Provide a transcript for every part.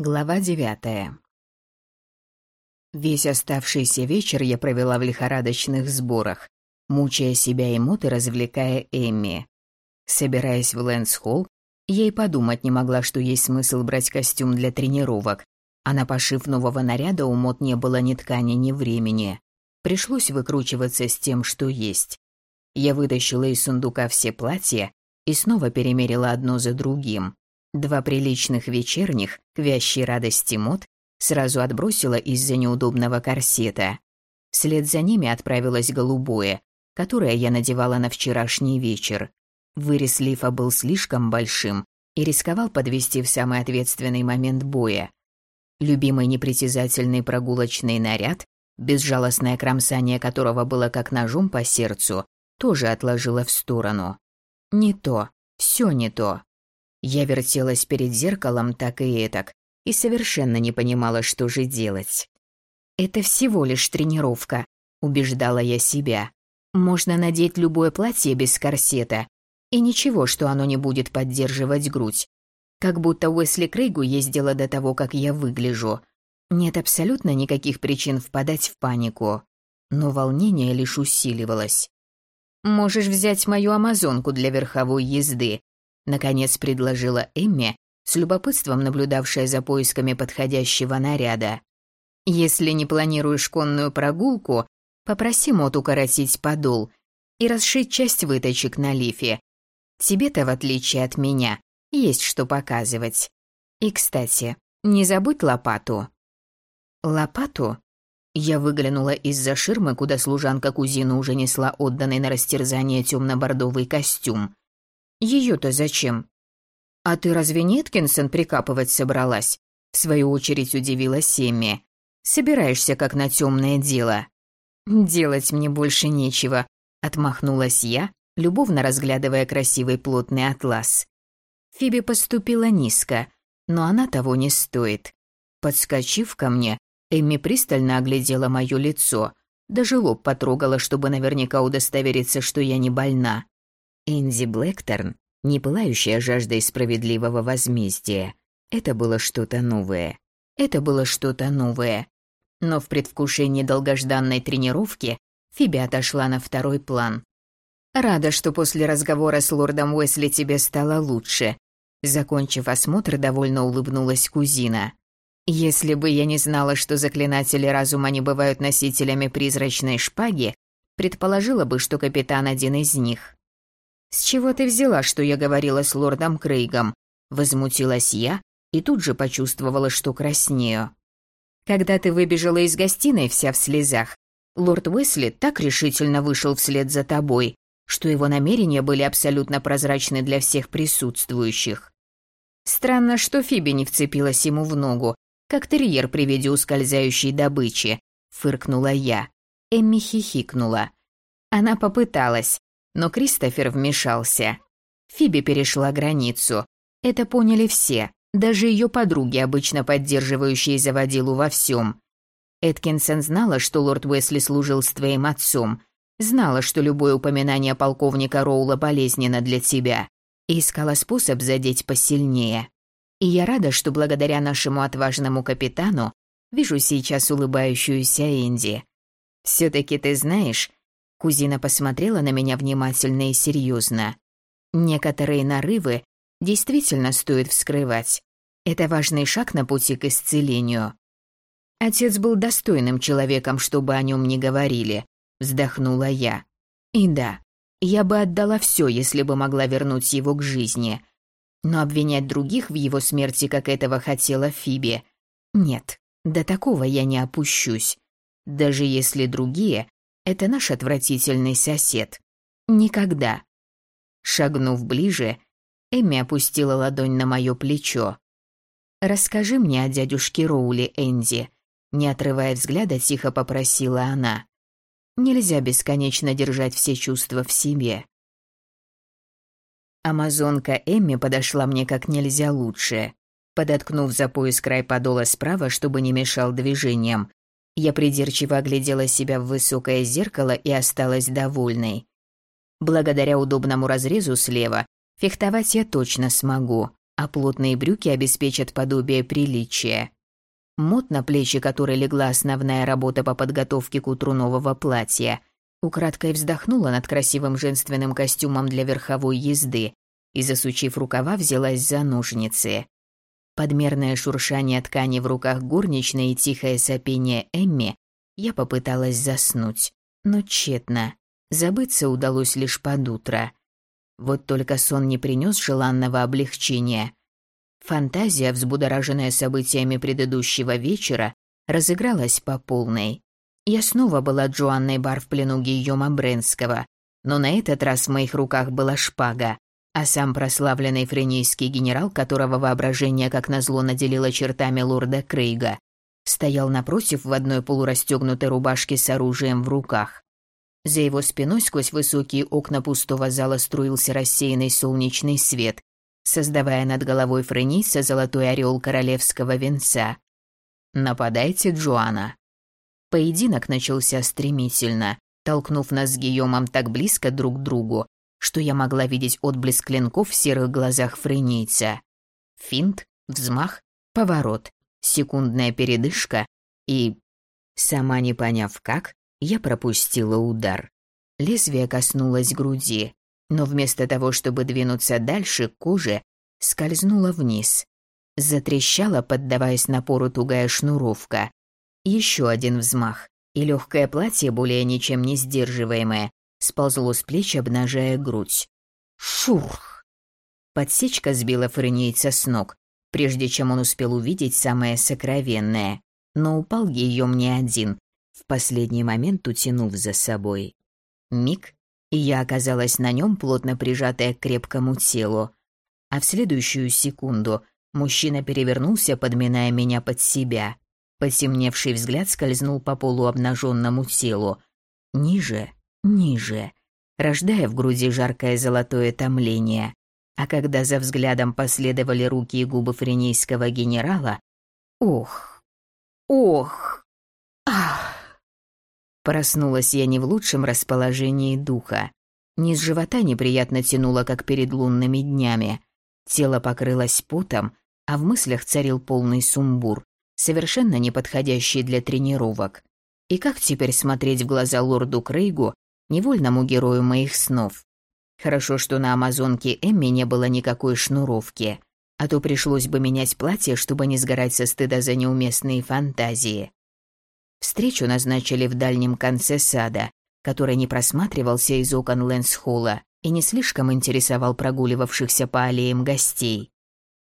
Глава девятая. Весь оставшийся вечер я провела в лихорадочных сборах, мучая себя и Мот и развлекая Эмми. Собираясь в Лэнс-Холл, я и подумать не могла, что есть смысл брать костюм для тренировок, а на пошив нового наряда у Мот не было ни ткани, ни времени. Пришлось выкручиваться с тем, что есть. Я вытащила из сундука все платья и снова перемерила одно за другим. Два приличных вечерних, к вящей радости мод, сразу отбросила из-за неудобного корсета. Вслед за ними отправилось голубое, которое я надевала на вчерашний вечер. Вырез лифа был слишком большим и рисковал подвести в самый ответственный момент боя. Любимый непритязательный прогулочный наряд, безжалостное кромсание которого было как ножом по сердцу, тоже отложила в сторону. Не то, все не то. Я вертелась перед зеркалом так и этак и совершенно не понимала, что же делать. «Это всего лишь тренировка», – убеждала я себя. «Можно надеть любое платье без корсета, и ничего, что оно не будет поддерживать грудь. Как будто Уэсли Крейгу ездила до того, как я выгляжу. Нет абсолютно никаких причин впадать в панику. Но волнение лишь усиливалось. «Можешь взять мою амазонку для верховой езды», Наконец предложила Эмми, с любопытством наблюдавшая за поисками подходящего наряда. «Если не планируешь конную прогулку, попроси Мот укоротить подол и расшить часть выточек на лифе. Тебе-то, в отличие от меня, есть что показывать. И, кстати, не забудь лопату». «Лопату?» Я выглянула из-за ширмы, куда служанка кузина уже несла отданный на растерзание темно-бордовый костюм. Ее-то зачем? А ты разве не Эткинсон прикапывать собралась? В свою очередь удивила Семми. Собираешься как на темное дело. Делать мне больше нечего, отмахнулась я, любовно разглядывая красивый плотный атлас. Фиби поступила низко, но она того не стоит. Подскочив ко мне, Эмми пристально оглядела моё лицо, даже лоб потрогала, чтобы наверняка удостовериться, что я не больна. Энди Блэкторн, не пылающая жаждой справедливого возмездия. Это было что-то новое. Это было что-то новое. Но в предвкушении долгожданной тренировки Фиби отошла на второй план. «Рада, что после разговора с лордом Уэсли тебе стало лучше». Закончив осмотр, довольно улыбнулась кузина. «Если бы я не знала, что заклинатели разума не бывают носителями призрачной шпаги, предположила бы, что капитан один из них». «С чего ты взяла, что я говорила с лордом Крейгом?» Возмутилась я и тут же почувствовала, что краснею. «Когда ты выбежала из гостиной вся в слезах, лорд Уэсли так решительно вышел вслед за тобой, что его намерения были абсолютно прозрачны для всех присутствующих. Странно, что Фиби не вцепилась ему в ногу, как терьер при виде ускользающей добычи», — фыркнула я. Эмми хихикнула. Она попыталась, но Кристофер вмешался. Фиби перешла границу. Это поняли все, даже ее подруги, обычно поддерживающие заводилу во всем. Эткинсон знала, что лорд Уэсли служил с твоим отцом, знала, что любое упоминание полковника Роула болезненно для тебя, и искала способ задеть посильнее. И я рада, что благодаря нашему отважному капитану вижу сейчас улыбающуюся Энди. Все-таки ты знаешь, Кузина посмотрела на меня внимательно и серьезно. Некоторые нарывы действительно стоит вскрывать. Это важный шаг на пути к исцелению. Отец был достойным человеком, чтобы о нем не говорили, вздохнула я. И да, я бы отдала все, если бы могла вернуть его к жизни. Но обвинять других в его смерти, как этого хотела Фиби, нет, до такого я не опущусь. Даже если другие это наш отвратительный сосед. Никогда. Шагнув ближе, Эми опустила ладонь на мое плечо. «Расскажи мне о дядюшке Роули, Энди», — не отрывая взгляда, тихо попросила она. «Нельзя бесконечно держать все чувства в себе». Амазонка Эмми подошла мне как нельзя лучше. Подоткнув за пояс край подола справа, чтобы не мешал движениям, я придирчиво оглядела себя в высокое зеркало и осталась довольной. Благодаря удобному разрезу слева фехтовать я точно смогу. а плотные брюки обеспечат подобие приличия. Мод, на плечи которой легла основная работа по подготовке к утру нового платья, украдкой вздохнула над красивым женственным костюмом для верховой езды и, засучив рукава, взялась за ножницы. Подмерное шуршание ткани в руках горничной и тихое сопение Эмми я попыталась заснуть, но тщетно. Забыться удалось лишь под утро. Вот только сон не принес желанного облегчения. Фантазия, взбудораженная событиями предыдущего вечера, разыгралась по полной. Я снова была Джоанной Бар в плену Гийома Бренского, но на этот раз в моих руках была шпага, а сам прославленный френийский генерал, которого воображение как назло наделило чертами лорда Крейга, стоял напротив в одной полурастегнутой рубашке с оружием в руках. За его спиной сквозь высокие окна пустого зала струился рассеянный солнечный свет, создавая над головой Френиса золотой орел королевского венца. «Нападайте, Джоанна!» Поединок начался стремительно, толкнув нас с Гийомом так близко друг к другу, что я могла видеть отблеск клинков в серых глазах френийца. Финт, взмах, поворот, секундная передышка и... Сама не поняв как, я пропустила удар. Лезвие коснулось груди, но вместо того, чтобы двинуться дальше, кожи скользнула вниз. Затрещала, поддаваясь напору тугая шнуровка. Еще один взмах, и легкое платье, более ничем не сдерживаемое, сползло с плеч, обнажая грудь. Шурх! Подсечка сбила френейца с ног, прежде чем он успел увидеть самое сокровенное. Но упал ее мне один, в последний момент утянув за собой. Миг, и я оказалась на нем, плотно прижатая к крепкому телу. А в следующую секунду мужчина перевернулся, подминая меня под себя. Потемневший взгляд скользнул по полуобнаженному телу. Ниже, ниже, рождая в груди жаркое золотое томление. А когда за взглядом последовали руки и губы френейского генерала, ох, ох, ах. Проснулась я не в лучшем расположении духа. Низ живота неприятно тянуло, как перед лунными днями. Тело покрылось потом, а в мыслях царил полный сумбур, совершенно неподходящий для тренировок. И как теперь смотреть в глаза лорду Крейгу, невольному герою моих снов. Хорошо, что на амазонке Эмми не было никакой шнуровки, а то пришлось бы менять платье, чтобы не сгорать со стыда за неуместные фантазии. Встречу назначили в дальнем конце сада, который не просматривался из окон Лэнсхолла и не слишком интересовал прогуливавшихся по аллеям гостей.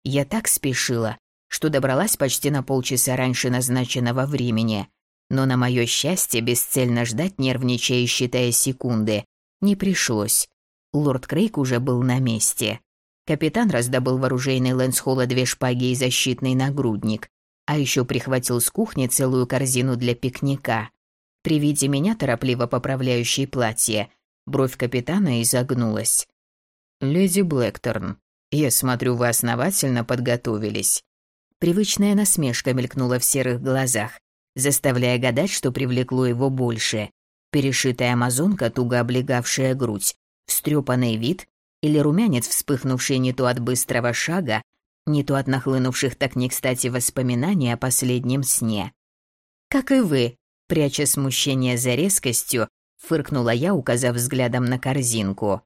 Я так спешила, что добралась почти на полчаса раньше назначенного времени, но на мое счастье бесцельно ждать, нервничая и считая секунды, не пришлось. Лорд Крейг уже был на месте. Капитан раздобыл вооружейный Лэнсхолла две шпаги и защитный нагрудник, а еще прихватил с кухни целую корзину для пикника. При виде меня, торопливо поправляющей платье, бровь капитана изогнулась. «Леди Блэкторн, я смотрю, вы основательно подготовились». Привычная насмешка мелькнула в серых глазах, заставляя гадать, что привлекло его больше. Перешитая амазонка, туго облегавшая грудь, встрепанный вид или румянец, вспыхнувший не то от быстрого шага, не то от нахлынувших так не кстати воспоминаний о последнем сне. «Как и вы», пряча смущение за резкостью, фыркнула я, указав взглядом на корзинку.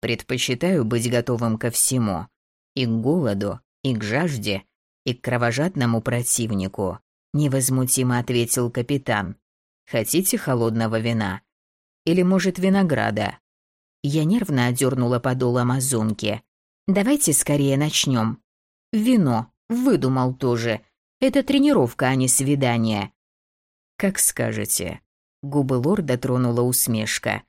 «Предпочитаю быть готовым ко всему. И к голоду, и к жажде, и к кровожадному противнику невозмутимо ответил капитан. Хотите холодного вина? Или, может, винограда? Я нервно одернула подол амазонки. Давайте скорее начнем. Вино. Выдумал тоже. Это тренировка, а не свидание. Как скажете. Губы лорда тронула усмешка.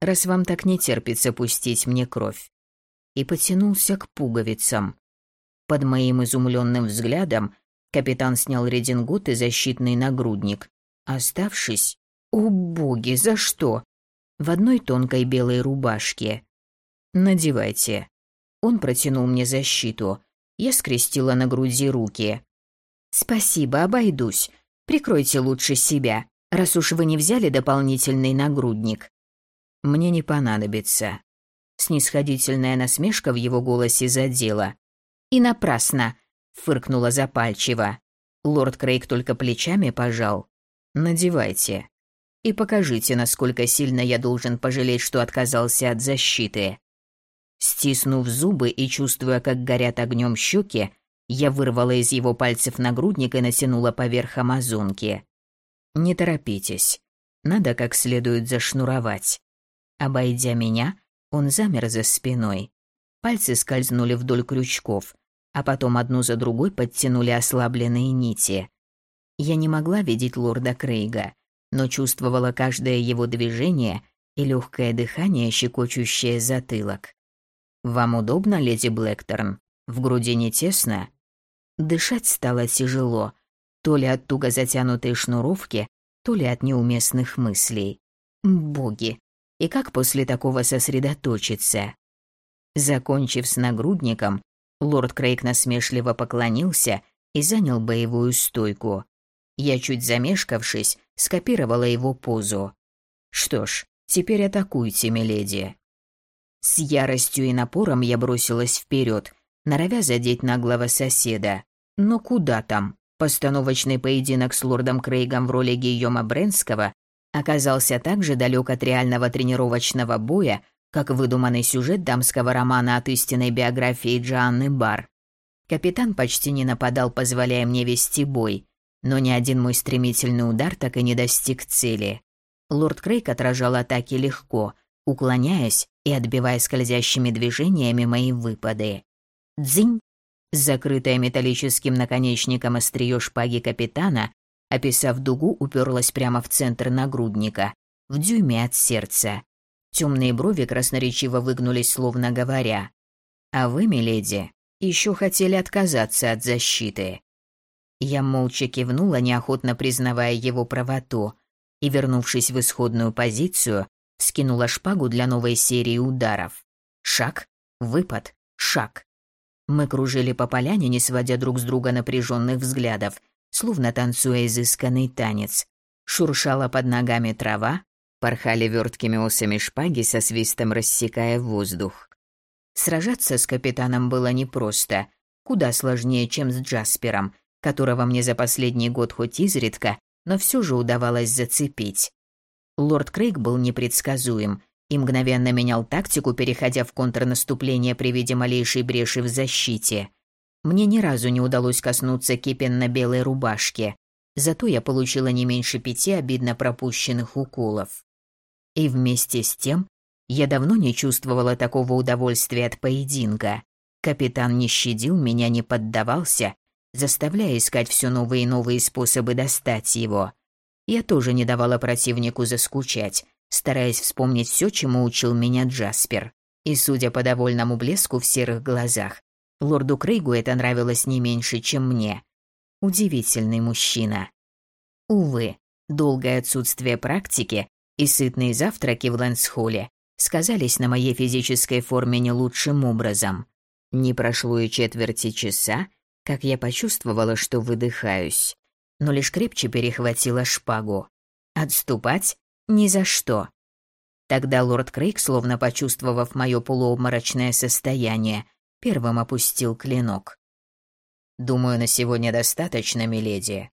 Раз вам так не терпится пустить мне кровь. И потянулся к пуговицам. Под моим изумленным взглядом Капитан снял редингут и защитный нагрудник, оставшись... О боги, за что? В одной тонкой белой рубашке. «Надевайте». Он протянул мне защиту. Я скрестила на груди руки. «Спасибо, обойдусь. Прикройте лучше себя, раз уж вы не взяли дополнительный нагрудник». «Мне не понадобится». Снисходительная насмешка в его голосе задела. «И напрасно», — фыркнула запальчиво. Лорд Крейг только плечами пожал. «Надевайте. И покажите, насколько сильно я должен пожалеть, что отказался от защиты». Стиснув зубы и чувствуя, как горят огнем щеки, я вырвала из его пальцев нагрудник и натянула поверх амазонки. «Не торопитесь. Надо как следует зашнуровать». Обойдя меня, он замер за спиной. Пальцы скользнули вдоль крючков, а потом одну за другой подтянули ослабленные нити. Я не могла видеть лорда Крейга, но чувствовала каждое его движение и легкое дыхание, щекочущее затылок. «Вам удобно, леди Блэкторн? В груди не тесно?» Дышать стало тяжело, то ли от туго затянутой шнуровки, то ли от неуместных мыслей. Боги, и как после такого сосредоточиться? Закончив с нагрудником, лорд Крейг насмешливо поклонился и занял боевую стойку. Я, чуть замешкавшись, скопировала его позу. Что ж, теперь атакуйте, миледи. С яростью и напором я бросилась вперед, норовя задеть наглого соседа. Но куда там? Постановочный поединок с лордом Крейгом в роли Гийома Бренского оказался так же далек от реального тренировочного боя, как выдуманный сюжет дамского романа от истинной биографии Джоанны Бар. Капитан почти не нападал, позволяя мне вести бой, но ни один мой стремительный удар так и не достиг цели. Лорд Крейг отражал атаки легко, уклоняясь и отбивая скользящими движениями мои выпады. Дзинь! Закрытая металлическим наконечником острие шпаги капитана, описав дугу, уперлась прямо в центр нагрудника, в дюйме от сердца. Темные брови красноречиво выгнулись, словно говоря. «А вы, миледи, еще хотели отказаться от защиты». Я молча кивнула, неохотно признавая его правоту, и, вернувшись в исходную позицию, скинула шпагу для новой серии ударов. Шаг, выпад, шаг. Мы кружили по поляне, не сводя друг с друга напряженных взглядов, словно танцуя изысканный танец. Шуршала под ногами трава, порхали верткими осами шпаги со свистом рассекая воздух. Сражаться с капитаном было непросто, куда сложнее, чем с Джаспером, которого мне за последний год хоть изредка, но все же удавалось зацепить. Лорд Крейг был непредсказуем, и мгновенно менял тактику, переходя в контрнаступление при виде малейшей бреши в защите. Мне ни разу не удалось коснуться кипенно-белой рубашки, зато я получила не меньше пяти обидно пропущенных уколов. И вместе с тем я давно не чувствовала такого удовольствия от поединка. Капитан не щадил меня, не поддавался, заставляя искать все новые и новые способы достать его. Я тоже не давала противнику заскучать, стараясь вспомнить все, чему учил меня Джаспер. И, судя по довольному блеску в серых глазах, лорду Крейгу это нравилось не меньше, чем мне. Удивительный мужчина. Увы, долгое отсутствие практики и сытные завтраки в Лэнсхолле сказались на моей физической форме не лучшим образом. Не прошло и четверти часа, как я почувствовала, что выдыхаюсь, но лишь крепче перехватила шпагу. Отступать ни за что. Тогда лорд Крейг, словно почувствовав мое полуобморочное состояние, первым опустил клинок. «Думаю, на сегодня достаточно, миледи».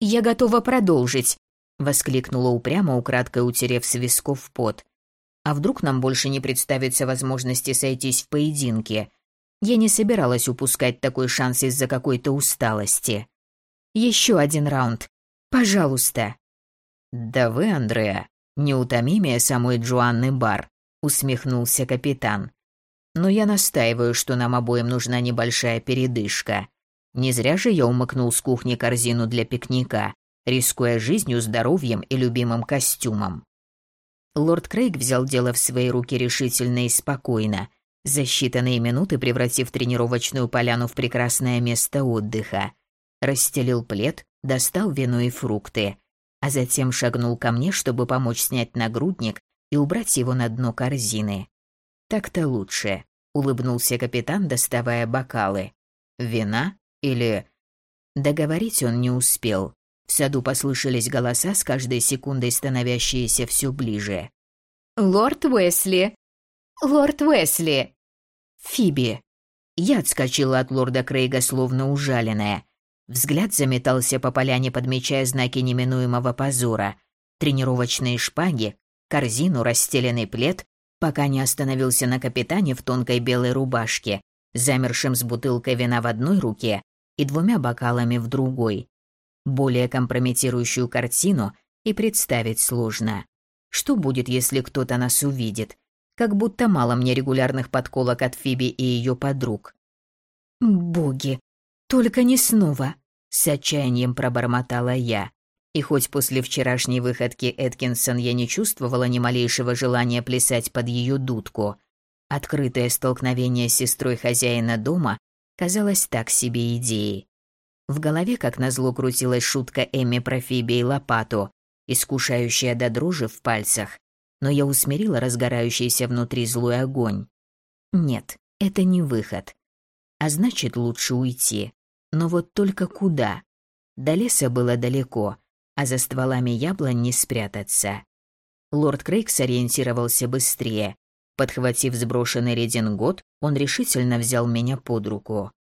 «Я готова продолжить», — воскликнула упрямо, украдкой утерев с висков пот. «А вдруг нам больше не представится возможности сойтись в поединке? Я не собиралась упускать такой шанс из-за какой-то усталости. Еще один раунд. Пожалуйста». «Да вы, Андреа, неутомимее самой Джоанны Бар», — усмехнулся капитан. «Но я настаиваю, что нам обоим нужна небольшая передышка. Не зря же я умыкнул с кухни корзину для пикника, рискуя жизнью, здоровьем и любимым костюмом». Лорд Крейг взял дело в свои руки решительно и спокойно, за считанные минуты превратив тренировочную поляну в прекрасное место отдыха. Расстелил плед, достал вино и фрукты а затем шагнул ко мне, чтобы помочь снять нагрудник и убрать его на дно корзины. «Так-то лучше», — улыбнулся капитан, доставая бокалы. «Вина? Или...» Договорить он не успел. В саду послышались голоса, с каждой секундой становящиеся все ближе. «Лорд Уэсли! Лорд Уэсли!» «Фиби!» Я отскочила от лорда Крейга, словно ужаленная. Взгляд заметался по поляне, подмечая знаки неминуемого позора. Тренировочные шпаги, корзину, расстеленный плед, пока не остановился на капитане в тонкой белой рубашке, замершим с бутылкой вина в одной руке и двумя бокалами в другой. Более компрометирующую картину и представить сложно. Что будет, если кто-то нас увидит? Как будто мало мне регулярных подколок от Фиби и ее подруг. «Боги, только не снова!» — с отчаянием пробормотала я. И хоть после вчерашней выходки Эткинсон я не чувствовала ни малейшего желания плясать под ее дудку, открытое столкновение с сестрой хозяина дома казалось так себе идеей. В голове, как назло, крутилась шутка Эмми про Фиби и лопату, искушающая до дрожи в пальцах, но я усмирила разгорающийся внутри злой огонь. Нет, это не выход. А значит, лучше уйти. Но вот только куда? До леса было далеко, а за стволами яблонь не спрятаться. Лорд Крейг сориентировался быстрее. Подхватив сброшенный редингот, он решительно взял меня под руку.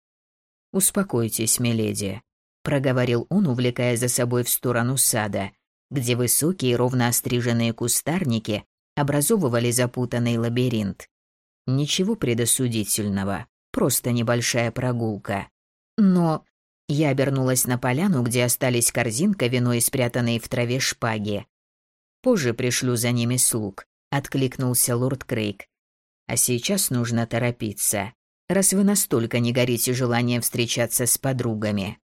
«Успокойтесь, миледи», — проговорил он, увлекая за собой в сторону сада, где высокие ровно остриженные кустарники образовывали запутанный лабиринт. Ничего предосудительного, просто небольшая прогулка. Но я обернулась на поляну, где остались корзинка, вино и спрятанные в траве шпаги. Позже пришлю за ними слуг, откликнулся лорд Крейг. А сейчас нужно торопиться, раз вы настолько не горите желанием встречаться с подругами.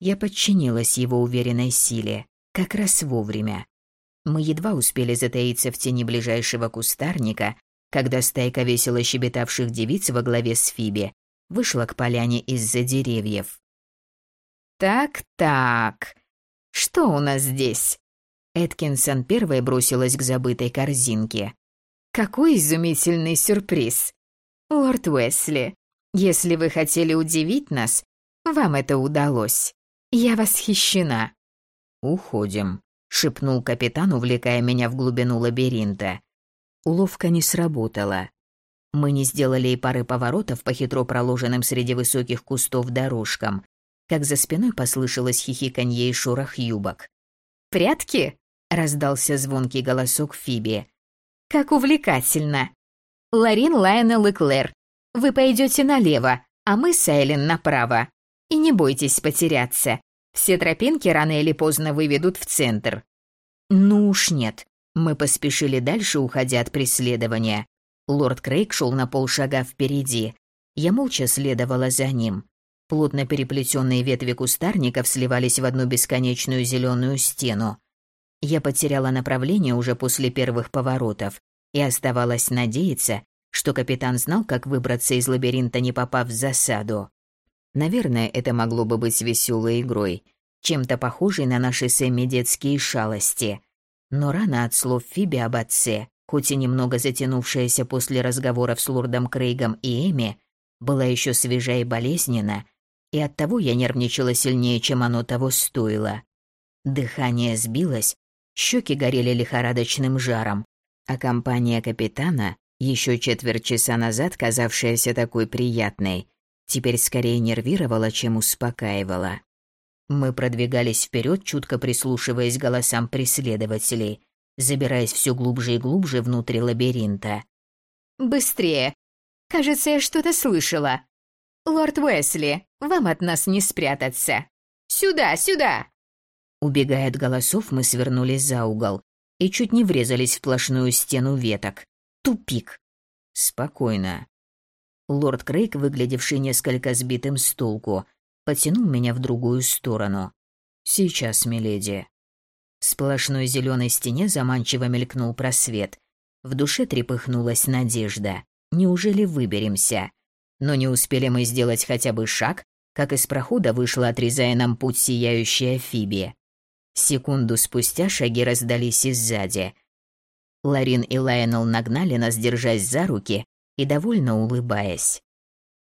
Я подчинилась его уверенной силе. Как раз вовремя. Мы едва успели затаиться в тени ближайшего кустарника, когда стайка весело щебетавших девиц во главе с Фиби вышла к поляне из-за деревьев. «Так-так, что у нас здесь?» Эткинсон первой бросилась к забытой корзинке. «Какой изумительный сюрприз! Лорд Уэсли, если вы хотели удивить нас, вам это удалось. Я восхищена. «Уходим», — шепнул капитан, увлекая меня в глубину лабиринта. Уловка не сработала. Мы не сделали и пары поворотов по хитро проложенным среди высоких кустов дорожкам, как за спиной послышалось хихиканье и шорох юбок. «Прятки?» — раздался звонкий голосок Фиби. «Как увлекательно! Ларин, Лайонел и Клэр, вы пойдете налево, а мы с Эйлин направо. И не бойтесь потеряться. Все тропинки рано или поздно выведут в центр. Ну уж нет. Мы поспешили дальше, уходя от преследования. Лорд Крейг шел на полшага впереди. Я молча следовала за ним. Плотно переплетенные ветви кустарников сливались в одну бесконечную зеленую стену. Я потеряла направление уже после первых поворотов и оставалось надеяться, что капитан знал, как выбраться из лабиринта, не попав в засаду. Наверное, это могло бы быть веселой игрой, чем-то похожей на наши с Эмми детские шалости. Но рано от слов Фиби об отце, хоть и немного затянувшаяся после разговоров с лордом Крейгом и Эми, была еще свежа и болезненна, и оттого я нервничала сильнее, чем оно того стоило. Дыхание сбилось, щеки горели лихорадочным жаром, а компания капитана, еще четверть часа назад казавшаяся такой приятной, теперь скорее нервировала, чем успокаивала. Мы продвигались вперед, чутко прислушиваясь к голосам преследователей, забираясь все глубже и глубже внутрь лабиринта. «Быстрее! Кажется, я что-то слышала. Лорд Уэсли, вам от нас не спрятаться. Сюда, сюда!» Убегая от голосов, мы свернули за угол и чуть не врезались в сплошную стену веток. Тупик. Спокойно. Лорд Крейг, выглядевший несколько сбитым с толку, потянул меня в другую сторону. «Сейчас, миледи». В сплошной зеленой стене заманчиво мелькнул просвет. В душе трепыхнулась надежда. Неужели выберемся? Но не успели мы сделать хотя бы шаг, как из прохода вышла, отрезая нам путь сияющая Фиби. Секунду спустя шаги раздались и сзади. Ларин и Лайонел нагнали нас, держась за руки, и довольно улыбаясь.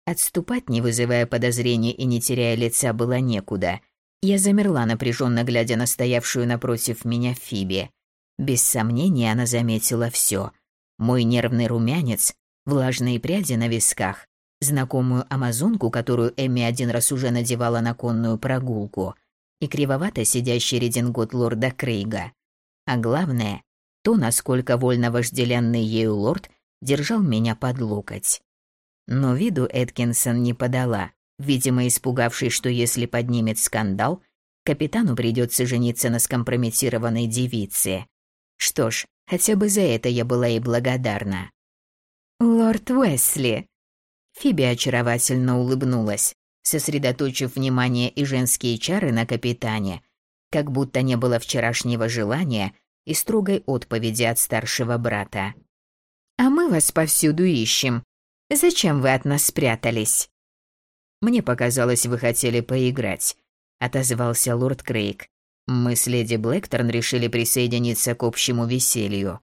Отступать, не вызывая подозрений и не теряя лица, было некуда. Я замерла, напряженно глядя на стоявшую напротив меня Фиби. Без сомнения она заметила все: Мой нервный румянец, влажные пряди на висках, знакомую амазонку, которую Эми один раз уже надевала на конную прогулку, и кривовато сидящий редингот лорда Крейга. А главное, то, насколько вольно вожделенный ею лорд держал меня под локоть. Но виду Эткинсон не подала, видимо, испугавшись, что если поднимет скандал, капитану придется жениться на скомпрометированной девице. Что ж, хотя бы за это я была ей благодарна. «Лорд Уэсли!» Фиби очаровательно улыбнулась, сосредоточив внимание и женские чары на капитане, как будто не было вчерашнего желания и строгой отповеди от старшего брата. «А мы вас повсюду ищем. Зачем вы от нас спрятались?» «Мне показалось, вы хотели поиграть», — отозвался лорд Крейг. «Мы с леди Блэкторн решили присоединиться к общему веселью».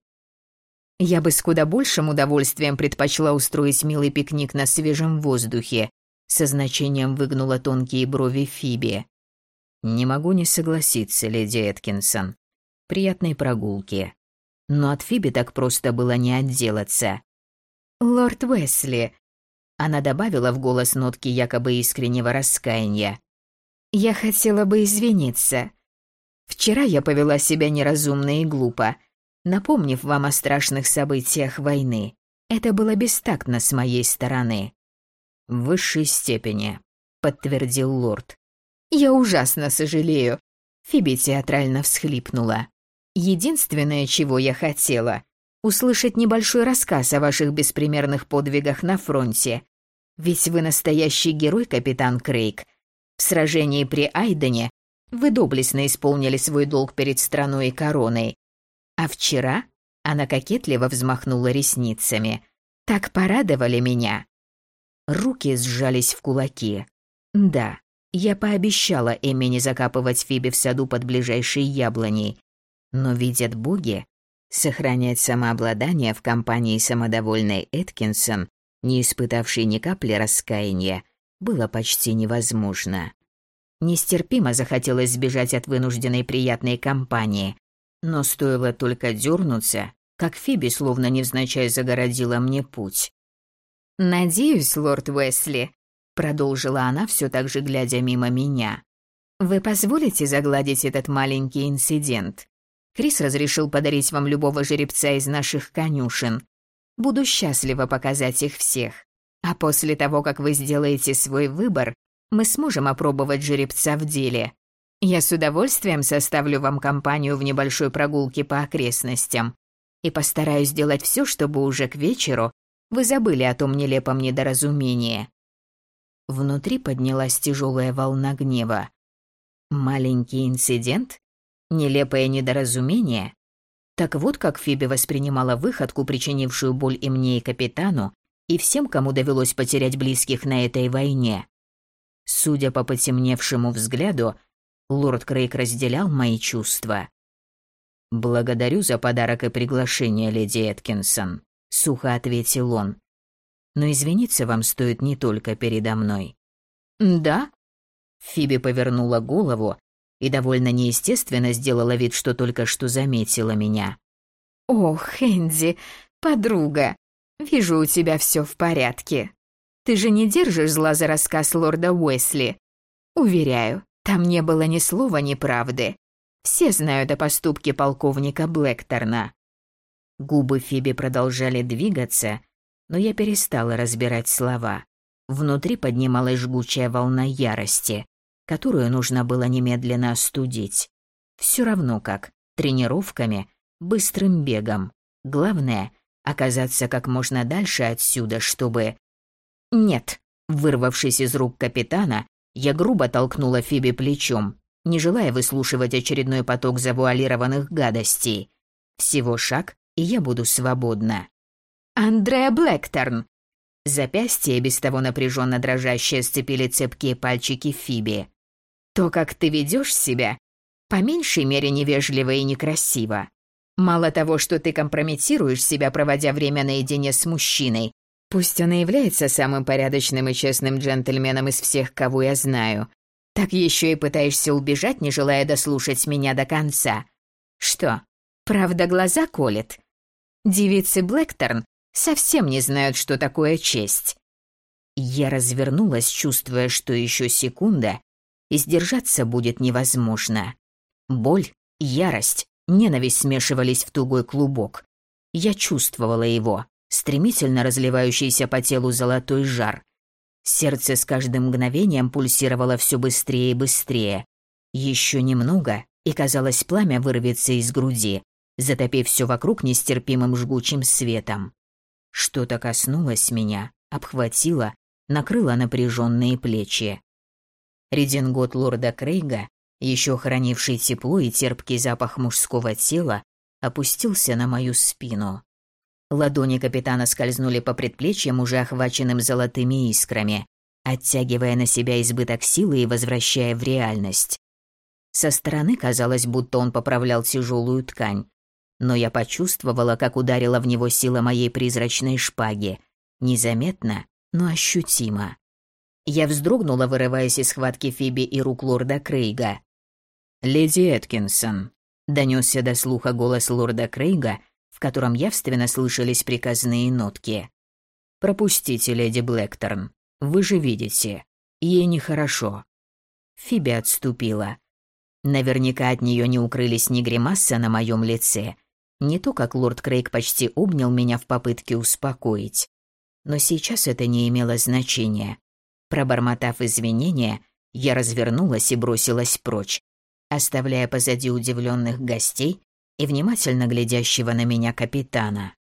«Я бы с куда большим удовольствием предпочла устроить милый пикник на свежем воздухе», со значением выгнула тонкие брови Фиби. «Не могу не согласиться, леди Эткинсон. Приятной прогулки». Но от Фиби так просто было не отделаться. «Лорд Уэсли», она добавила в голос нотки якобы искреннего раскаяния. «Я хотела бы извиниться. Вчера я повела себя неразумно и глупо, напомнив вам о страшных событиях войны. Это было бестактно с моей стороны». «В высшей степени», — подтвердил лорд. «Я ужасно сожалею», — Фиби театрально всхлипнула. «Единственное, чего я хотела — услышать небольшой рассказ о ваших беспримерных подвигах на фронте, ведь вы настоящий герой, капитан Крейг. В сражении при Айдене вы доблестно исполнили свой долг перед страной и короной. А вчера она кокетливо взмахнула ресницами. Так порадовали меня. Руки сжались в кулаки. Да, я пообещала Эми не закапывать Фиби в саду под ближайшей яблоней. Но видят боги, сохранять самообладание в компании самодовольной Эткинсон не испытавший ни капли раскаяния, было почти невозможно. Нестерпимо захотелось сбежать от вынужденной приятной компании, но стоило только дернуться, как Фиби словно невзначай загородила мне путь. «Надеюсь, лорд Уэсли», — продолжила она, все так же глядя мимо меня. «Вы позволите загладить этот маленький инцидент? Крис разрешил подарить вам любого жеребца из наших конюшен. Буду счастлива показать их всех. А после того, как вы сделаете свой выбор, мы сможем опробовать жеребца в деле. Я с удовольствием составлю вам компанию в небольшой прогулке по окрестностям и постараюсь сделать все, чтобы уже к вечеру вы забыли о том нелепом недоразумении». Внутри поднялась тяжелая волна гнева. Маленький инцидент? Нелепое недоразумение? Так вот как Фиби воспринимала выходку, причинившую боль и мне, и капитану, и всем, кому довелось потерять близких на этой войне. Судя по потемневшему взгляду, лорд Крейг разделял мои чувства. «Благодарю за подарок и приглашение, леди Эткинсон», — сухо ответил он. «Но извиниться вам стоит не только передо мной». «Да?» Фиби повернула голову, и довольно неестественно сделала вид, что только что заметила меня. «Ох, Энди, подруга, вижу, у тебя все в порядке. Ты же не держишь зла за рассказ лорда Уэсли? Уверяю, там не было ни слова неправды. Все знают о поступке полковника Блэкторна». Губы Фиби продолжали двигаться, но я перестала разбирать слова. Внутри поднималась жгучая волна ярости которую нужно было немедленно остудить. Все равно как, тренировками, быстрым бегом. Главное — оказаться как можно дальше отсюда, чтобы... Нет, вырвавшись из рук капитана, я грубо толкнула Фиби плечом, не желая выслушивать очередной поток завуалированных гадостей. Всего шаг, и я буду свободна. «Андреа Блэкторн!» Запястье, без того напряженно дрожащее, сцепили цепкие пальчики Фиби. То, как ты ведешь себя, по меньшей мере невежливо и некрасиво. Мало того, что ты компрометируешь себя, проводя время наедине с мужчиной, пусть он и является самым порядочным и честным джентльменом из всех, кого я знаю, так еще и пытаешься убежать, не желая дослушать меня до конца. Что, правда глаза колет? Девицы Блэкторн совсем не знают, что такое честь. Я развернулась, чувствуя, что еще секунда, и сдержаться будет невозможно. Боль, ярость, ненависть смешивались в тугой клубок. Я чувствовала его, стремительно разливающийся по телу золотой жар. Сердце с каждым мгновением пульсировало все быстрее и быстрее. Еще немного, и казалось, пламя вырвется из груди, затопив все вокруг нестерпимым жгучим светом. Что-то коснулось меня, обхватило, накрыло напряженные плечи. Редингот лорда Крейга, еще хранивший тепло и терпкий запах мужского тела, опустился на мою спину. Ладони капитана скользнули по предплечьям, уже охваченным золотыми искрами, оттягивая на себя избыток силы и возвращая в реальность. Со стороны казалось, будто он поправлял тяжелую ткань, но я почувствовала, как ударила в него сила моей призрачной шпаги. Незаметно, но ощутимо. Я вздрогнула, вырываясь из схватки Фиби и рук лорда Крейга. «Леди Эткинсон», — донесся до слуха голос лорда Крейга, в котором явственно слышались приказные нотки. «Пропустите, леди Блэкторн. Вы же видите. Ей нехорошо». Фиби отступила. Наверняка от нее не укрылись ни гримаса на моем лице, не то, как лорд Крейг почти обнял меня в попытке успокоить. Но сейчас это не имело значения. Пробормотав извинения, я развернулась и бросилась прочь, оставляя позади удивленных гостей и внимательно глядящего на меня капитана.